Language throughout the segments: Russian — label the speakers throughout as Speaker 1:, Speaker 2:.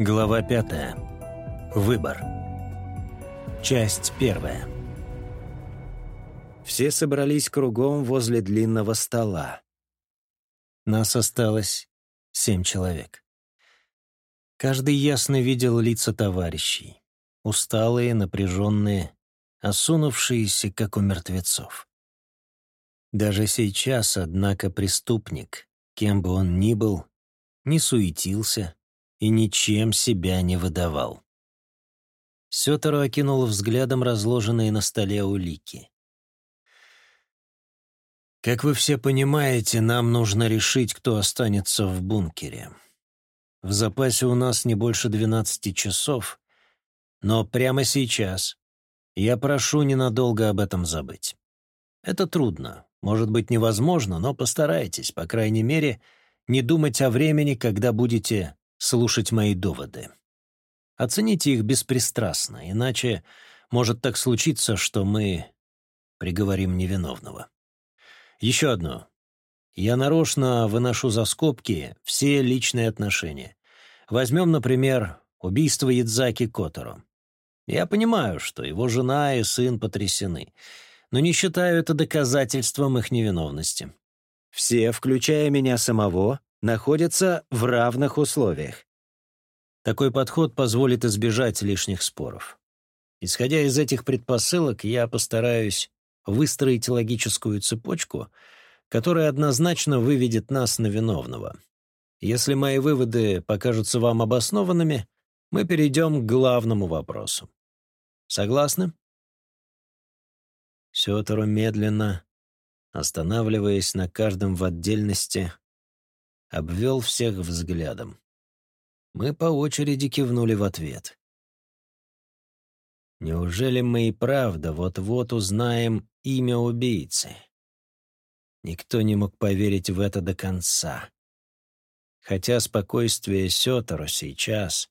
Speaker 1: Глава пятая. Выбор. Часть первая. Все собрались кругом возле длинного стола. Нас осталось семь человек. Каждый ясно видел лица товарищей. Усталые, напряженные, осунувшиеся, как у мертвецов. Даже сейчас, однако, преступник, кем бы он ни был, не суетился, и ничем себя не выдавал. Сётеру окинул взглядом разложенные на столе улики. «Как вы все понимаете, нам нужно решить, кто останется в бункере. В запасе у нас не больше 12 часов, но прямо сейчас я прошу ненадолго об этом забыть. Это трудно, может быть невозможно, но постарайтесь, по крайней мере, не думать о времени, когда будете слушать мои доводы. Оцените их беспристрастно, иначе может так случиться, что мы приговорим невиновного. Еще одно. Я нарочно выношу за скобки все личные отношения. Возьмем, например, убийство Ядзаки Которо. Я понимаю, что его жена и сын потрясены, но не считаю это доказательством их невиновности. Все, включая меня самого, находятся в равных условиях. Такой подход позволит избежать лишних споров. Исходя из этих предпосылок, я постараюсь выстроить логическую цепочку, которая однозначно выведет нас на виновного. Если мои выводы покажутся вам обоснованными, мы перейдем к главному вопросу. Согласны? Сётору медленно, останавливаясь на каждом в отдельности, обвел всех взглядом. Мы по очереди кивнули в ответ. Неужели мы и правда вот-вот узнаем имя убийцы? Никто не мог поверить в это до конца. Хотя спокойствие Сётору сейчас,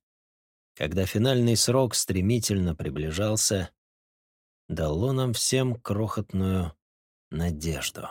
Speaker 1: когда финальный срок стремительно приближался, дало нам всем крохотную надежду.